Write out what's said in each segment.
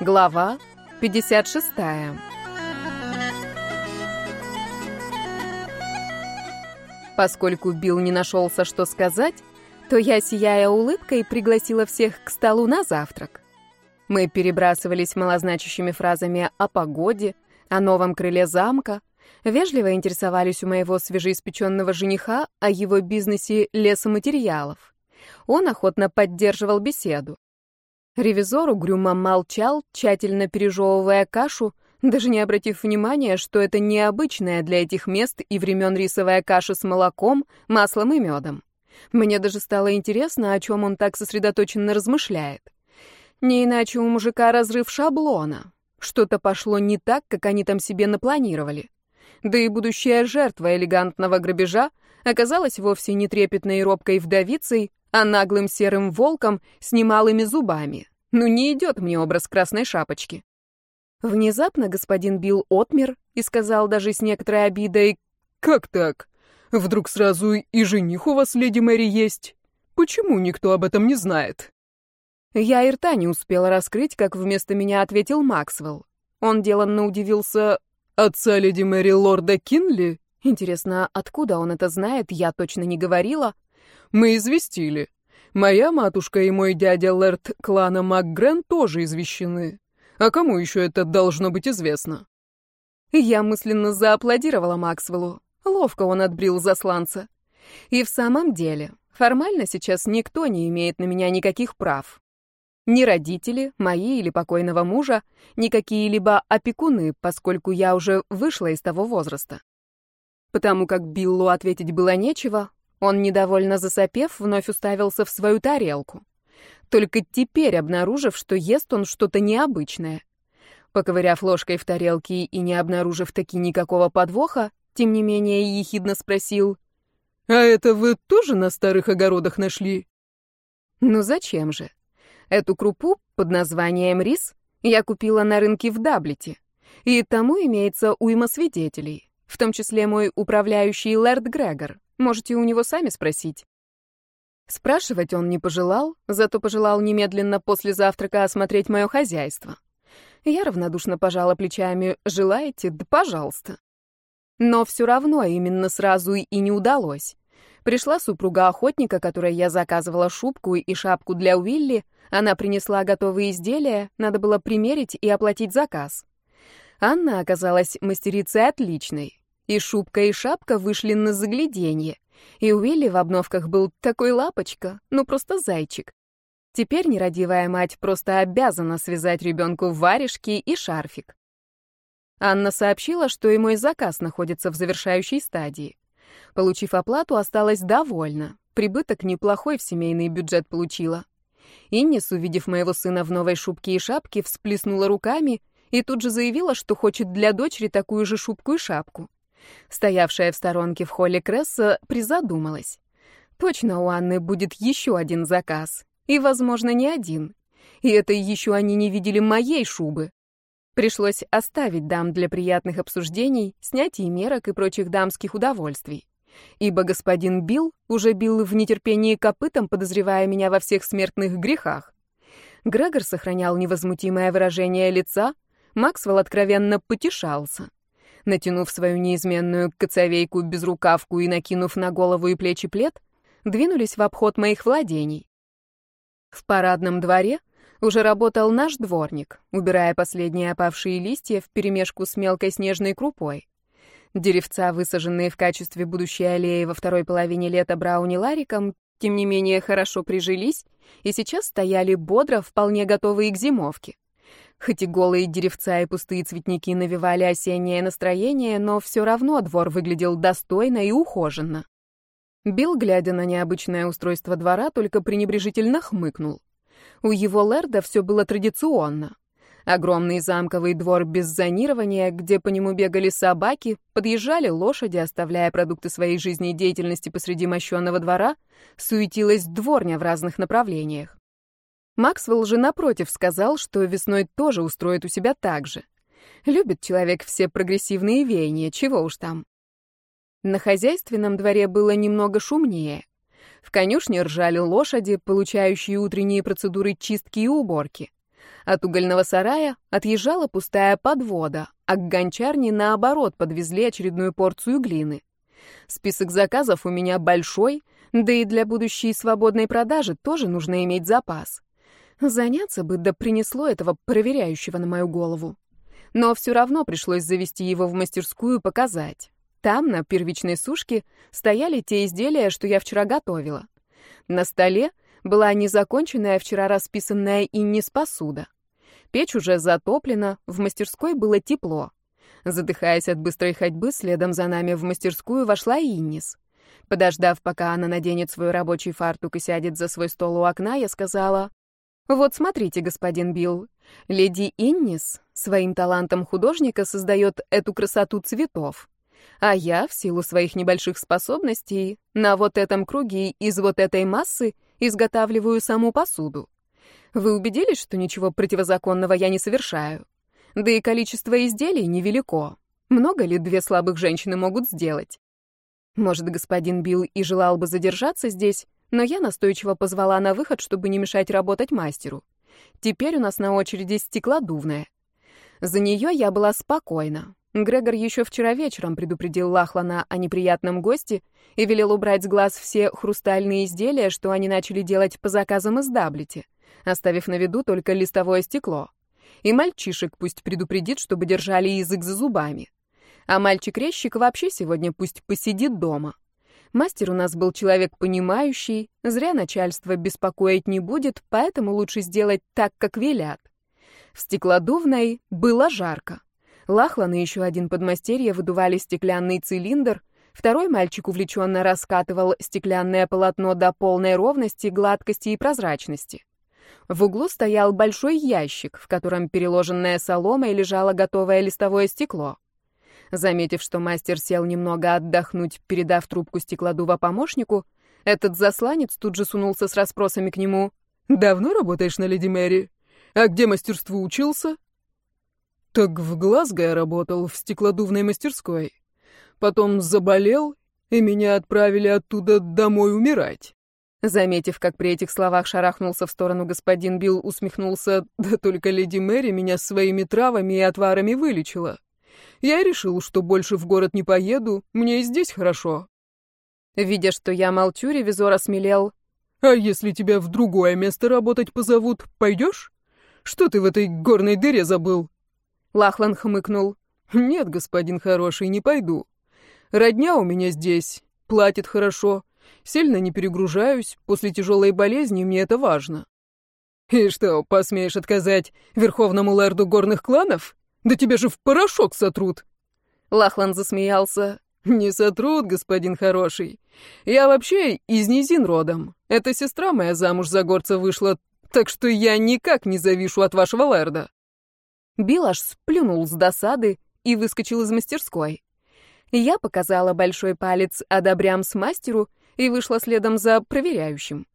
Глава 56. Поскольку Билл не нашелся, что сказать, то я, сияя улыбкой, пригласила всех к столу на завтрак. Мы перебрасывались малозначащими фразами о погоде, о новом крыле замка, вежливо интересовались у моего свежеиспеченного жениха о его бизнесе лесоматериалов. Он охотно поддерживал беседу. Ревизор угрюмо молчал, тщательно пережевывая кашу, даже не обратив внимания, что это необычная для этих мест и времен рисовая каша с молоком, маслом и медом. Мне даже стало интересно, о чем он так сосредоточенно размышляет. Не иначе у мужика разрыв шаблона. Что-то пошло не так, как они там себе напланировали. Да и будущая жертва элегантного грабежа оказалась вовсе не трепетной и робкой вдовицей, а наглым серым волком с немалыми зубами. Ну не идет мне образ красной шапочки. Внезапно господин Билл отмер и сказал даже с некоторой обидой, «Как так? Вдруг сразу и жених у вас, леди Мэри, есть? Почему никто об этом не знает?» Я и рта не успела раскрыть, как вместо меня ответил Максвелл. Он деланно удивился, «Отца леди Мэри лорда Кинли?» Интересно, откуда он это знает, я точно не говорила. Мы известили. Моя матушка и мой дядя Лэрд клана МакГрен тоже извещены. А кому еще это должно быть известно? Я мысленно зааплодировала Максвеллу. Ловко он отбрил засланца. И в самом деле, формально сейчас никто не имеет на меня никаких прав. Ни родители, мои или покойного мужа, ни какие-либо опекуны, поскольку я уже вышла из того возраста. Потому как Биллу ответить было нечего, он, недовольно засопев, вновь уставился в свою тарелку. Только теперь обнаружив, что ест он что-то необычное. Поковыряв ложкой в тарелке и не обнаружив таки никакого подвоха, тем не менее ехидно спросил, «А это вы тоже на старых огородах нашли?» «Ну зачем же? Эту крупу под названием рис я купила на рынке в Даблите, и тому имеется уйма свидетелей, в том числе мой управляющий Лэрд Грегор. Можете у него сами спросить. Спрашивать он не пожелал, зато пожелал немедленно после завтрака осмотреть мое хозяйство. Я равнодушно пожала плечами. «Желаете? Да пожалуйста». Но все равно именно сразу и не удалось. Пришла супруга охотника, которой я заказывала шубку и шапку для Уилли. Она принесла готовые изделия, надо было примерить и оплатить заказ. Анна оказалась мастерицей отличной. И шубка, и шапка вышли на загляденье. И Уилли в обновках был такой лапочка, ну просто зайчик. Теперь нерадивая мать просто обязана связать ребенку варежки и шарфик. Анна сообщила, что и мой заказ находится в завершающей стадии. Получив оплату, осталась довольна. Прибыток неплохой в семейный бюджет получила. Иннис, увидев моего сына в новой шубке и шапке, всплеснула руками и тут же заявила, что хочет для дочери такую же шубку и шапку. Стоявшая в сторонке в холле Кресса призадумалась. Точно у Анны будет еще один заказ. И, возможно, не один. И это еще они не видели моей шубы. Пришлось оставить дам для приятных обсуждений, снятия мерок и прочих дамских удовольствий. Ибо господин Билл уже бил в нетерпении копытом, подозревая меня во всех смертных грехах. Грегор сохранял невозмутимое выражение лица, Максвелл откровенно потешался. Натянув свою неизменную коцовейку, безрукавку и накинув на голову и плечи плед, двинулись в обход моих владений. В парадном дворе уже работал наш дворник, убирая последние опавшие листья вперемешку с мелкой снежной крупой. Деревца, высаженные в качестве будущей аллеи во второй половине лета Брауни Лариком, тем не менее хорошо прижились и сейчас стояли бодро, вполне готовые к зимовке. Хоть и голые деревца и пустые цветники навевали осеннее настроение, но все равно двор выглядел достойно и ухоженно. Билл, глядя на необычное устройство двора, только пренебрежительно хмыкнул. У его лэрда все было традиционно. Огромный замковый двор без зонирования, где по нему бегали собаки, подъезжали лошади, оставляя продукты своей жизнедеятельности посреди мощенного двора, суетилась дворня в разных направлениях. Максвелл же, напротив, сказал, что весной тоже устроит у себя так же. Любит человек все прогрессивные веяния, чего уж там. На хозяйственном дворе было немного шумнее. В конюшне ржали лошади, получающие утренние процедуры чистки и уборки. От угольного сарая отъезжала пустая подвода, а к гончарне, наоборот, подвезли очередную порцию глины. Список заказов у меня большой, да и для будущей свободной продажи тоже нужно иметь запас. Заняться бы, да принесло этого проверяющего на мою голову. Но все равно пришлось завести его в мастерскую показать. Там, на первичной сушке, стояли те изделия, что я вчера готовила. На столе была незаконченная вчера расписанная иннис посуда. Печь уже затоплена, в мастерской было тепло. Задыхаясь от быстрой ходьбы, следом за нами в мастерскую вошла Иннис. Подождав, пока она наденет свой рабочий фартук и сядет за свой стол у окна, я сказала, «Вот смотрите, господин Билл, леди Иннис своим талантом художника создает эту красоту цветов. А я, в силу своих небольших способностей, на вот этом круге из вот этой массы изготавливаю саму посуду. Вы убедились, что ничего противозаконного я не совершаю? Да и количество изделий невелико. Много ли две слабых женщины могут сделать? Может, господин Билл и желал бы задержаться здесь, но я настойчиво позвала на выход, чтобы не мешать работать мастеру. Теперь у нас на очереди стеклодувная. За нее я была спокойна. Грегор еще вчера вечером предупредил Лахлана о неприятном госте и велел убрать с глаз все хрустальные изделия, что они начали делать по заказам из Даблити, оставив на виду только листовое стекло. И мальчишек пусть предупредит, чтобы держали язык за зубами. А мальчик-резчик вообще сегодня пусть посидит дома. Мастер у нас был человек понимающий, зря начальство беспокоить не будет, поэтому лучше сделать так, как велят. В стеклодувной было жарко. Лахлан и еще один подмастерье выдували стеклянный цилиндр, второй мальчик увлеченно раскатывал стеклянное полотно до полной ровности, гладкости и прозрачности. В углу стоял большой ящик, в котором переложенная соломой лежало готовое листовое стекло. Заметив, что мастер сел немного отдохнуть, передав трубку стеклодува помощнику, этот засланец тут же сунулся с расспросами к нему. «Давно работаешь на Леди Мэри? А где мастерству учился?» Так в Глазго я работал, в стеклодувной мастерской. Потом заболел, и меня отправили оттуда домой умирать. Заметив, как при этих словах шарахнулся в сторону господин Билл, усмехнулся, да только леди Мэри меня своими травами и отварами вылечила. Я решил, что больше в город не поеду, мне и здесь хорошо. Видя, что я молчу, ревизор осмелел. «А если тебя в другое место работать позовут, пойдешь? Что ты в этой горной дыре забыл?» Лахлан хмыкнул. «Нет, господин хороший, не пойду. Родня у меня здесь, платит хорошо, сильно не перегружаюсь, после тяжелой болезни мне это важно». «И что, посмеешь отказать верховному лэрду горных кланов? Да тебя же в порошок сотрут!» Лахлан засмеялся. «Не сотрут, господин хороший. Я вообще из низин родом. Эта сестра моя замуж за горца вышла, так что я никак не завишу от вашего лэрда». Билл аж сплюнул с досады и выскочил из мастерской. Я показала большой палец одобрям с мастеру и вышла следом за проверяющим.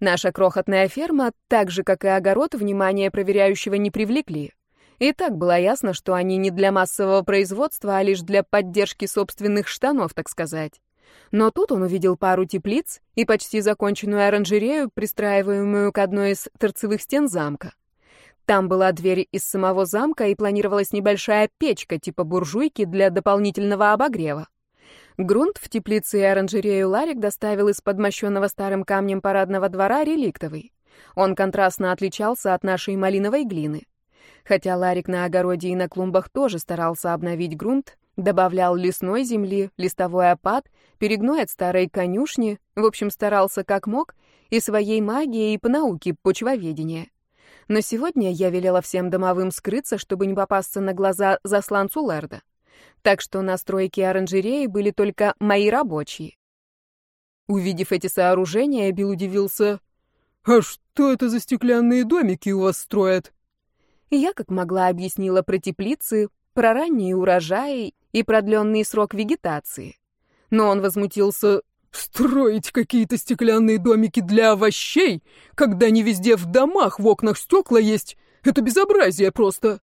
Наша крохотная ферма, так же, как и огород, внимание проверяющего не привлекли. И так было ясно, что они не для массового производства, а лишь для поддержки собственных штанов, так сказать. Но тут он увидел пару теплиц и почти законченную оранжерею, пристраиваемую к одной из торцевых стен замка. Там была дверь из самого замка и планировалась небольшая печка типа буржуйки для дополнительного обогрева. Грунт в теплице и оранжерею Ларик доставил из подмощенного старым камнем парадного двора реликтовый. Он контрастно отличался от нашей малиновой глины. Хотя Ларик на огороде и на клумбах тоже старался обновить грунт, добавлял лесной земли, листовой опад, перегной от старой конюшни, в общем, старался как мог, и своей магией, и по науке почвоведения. Но сегодня я велела всем домовым скрыться, чтобы не попасться на глаза засланцу Лерда. Так что на стройке оранжереи были только мои рабочие. Увидев эти сооружения, Билл удивился. «А что это за стеклянные домики у вас строят?» Я как могла объяснила про теплицы, про ранние урожаи и продленный срок вегетации. Но он возмутился. Строить какие-то стеклянные домики для овощей, когда не везде в домах в окнах стекла есть, это безобразие просто.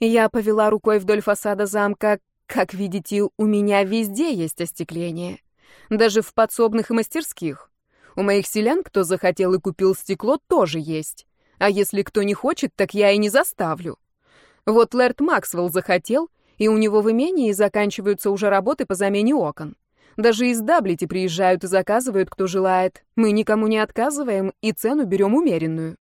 Я повела рукой вдоль фасада замка. Как видите, у меня везде есть остекление. Даже в подсобных и мастерских. У моих селян, кто захотел и купил стекло, тоже есть. А если кто не хочет, так я и не заставлю. Вот Лэрд Максвелл захотел, и у него в имении заканчиваются уже работы по замене окон. Даже из Даблити приезжают и заказывают, кто желает. Мы никому не отказываем и цену берем умеренную.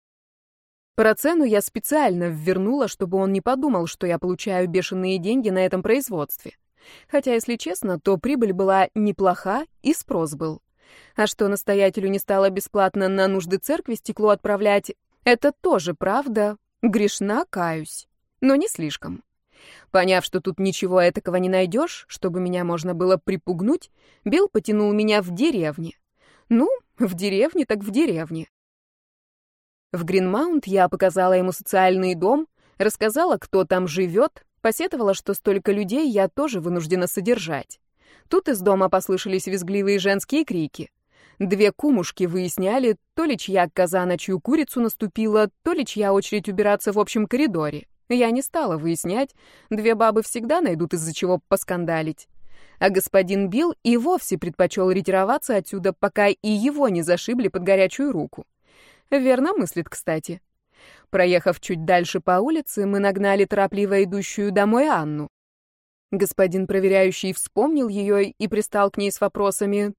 Про цену я специально ввернула, чтобы он не подумал, что я получаю бешеные деньги на этом производстве. Хотя, если честно, то прибыль была неплоха и спрос был. А что настоятелю не стало бесплатно на нужды церкви стекло отправлять, это тоже правда. Грешна, каюсь. Но не слишком. Поняв, что тут ничего этакого не найдешь, чтобы меня можно было припугнуть, Билл потянул меня в деревне. Ну, в деревне так в деревне. В Гринмаунт я показала ему социальный дом, рассказала, кто там живет, посетовала, что столько людей я тоже вынуждена содержать. Тут из дома послышались визгливые женские крики. Две кумушки выясняли, то ли чья коза на чью курицу наступила, то ли чья очередь убираться в общем коридоре. Я не стала выяснять, две бабы всегда найдут из-за чего поскандалить. А господин Билл и вовсе предпочел ретироваться отсюда, пока и его не зашибли под горячую руку. Верно мыслит, кстати. Проехав чуть дальше по улице, мы нагнали торопливо идущую домой Анну. Господин проверяющий вспомнил ее и пристал к ней с вопросами.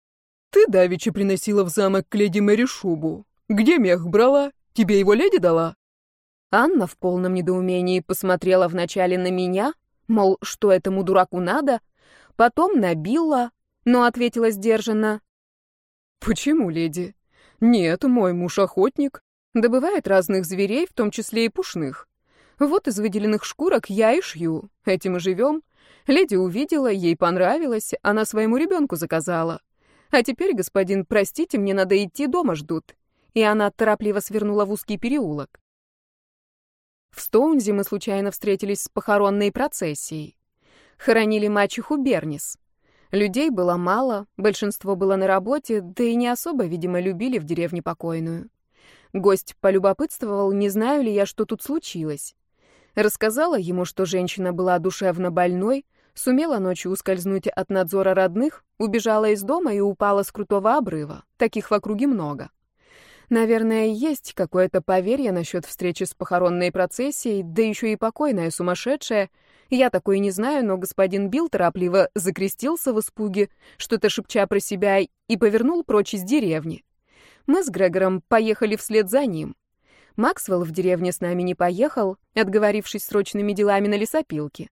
«Ты давеча приносила в замок к леди Мэри шубу. Где мех брала? Тебе его леди дала?» Анна в полном недоумении посмотрела вначале на меня, мол, что этому дураку надо, потом на Билла, но ответила сдержанно. «Почему, леди? Нет, мой муж охотник, добывает разных зверей, в том числе и пушных. Вот из выделенных шкурок я и шью, этим и живем. Леди увидела, ей понравилось, она своему ребенку заказала. А теперь, господин, простите, мне надо идти, дома ждут». И она торопливо свернула в узкий переулок. В Стоунзе мы случайно встретились с похоронной процессией. Хоронили мачеху Бернис. Людей было мало, большинство было на работе, да и не особо, видимо, любили в деревне покойную. Гость полюбопытствовал, не знаю ли я, что тут случилось. Рассказала ему, что женщина была душевно больной, сумела ночью ускользнуть от надзора родных, убежала из дома и упала с крутого обрыва. Таких в округе много. Наверное, есть какое-то поверье насчет встречи с похоронной процессией, да еще и покойная сумасшедшая. Я такой не знаю, но господин Билл торопливо закрестился в испуге, что-то шепча про себя, и повернул прочь из деревни. Мы с Грегором поехали вслед за ним. Максвелл в деревне с нами не поехал, отговорившись срочными делами на лесопилке.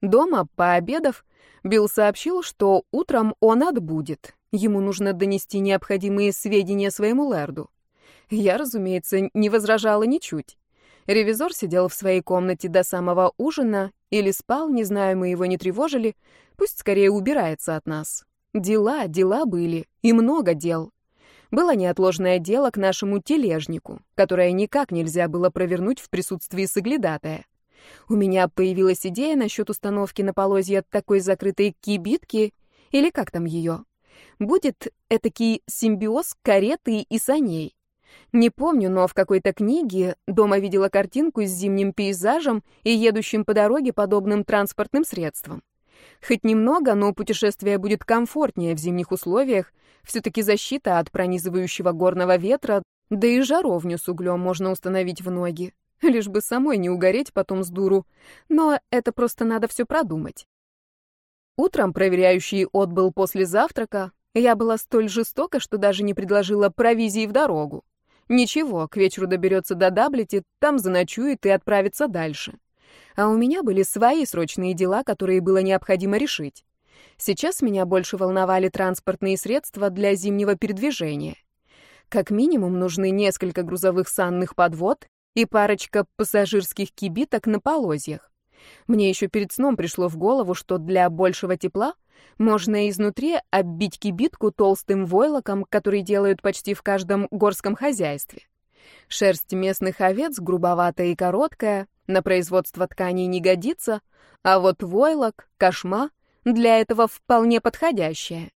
Дома, пообедав, Билл сообщил, что утром он отбудет, Ему нужно донести необходимые сведения своему лэрду. Я, разумеется, не возражала ничуть. Ревизор сидел в своей комнате до самого ужина или спал, не знаю, мы его не тревожили. Пусть скорее убирается от нас. Дела, дела были, и много дел. Было неотложное дело к нашему тележнику, которое никак нельзя было провернуть в присутствии соглядатая. У меня появилась идея насчет установки на полозья такой закрытой кибитки, или как там ее будет этакий симбиоз кареты и саней. Не помню, но в какой-то книге дома видела картинку с зимним пейзажем и едущим по дороге подобным транспортным средством. Хоть немного, но путешествие будет комфортнее в зимних условиях, все-таки защита от пронизывающего горного ветра, да и жаровню с углем можно установить в ноги. Лишь бы самой не угореть потом с дуру. Но это просто надо все продумать. Утром проверяющий отбыл после завтрака, я была столь жестока, что даже не предложила провизии в дорогу. Ничего, к вечеру доберется до Даблити, там заночует и отправится дальше. А у меня были свои срочные дела, которые было необходимо решить. Сейчас меня больше волновали транспортные средства для зимнего передвижения. Как минимум нужны несколько грузовых санных подвод и парочка пассажирских кибиток на полозьях. Мне еще перед сном пришло в голову, что для большего тепла можно изнутри оббить кибитку толстым войлоком, который делают почти в каждом горском хозяйстве. Шерсть местных овец грубоватая и короткая, на производство тканей не годится, а вот войлок, кошма для этого вполне подходящая.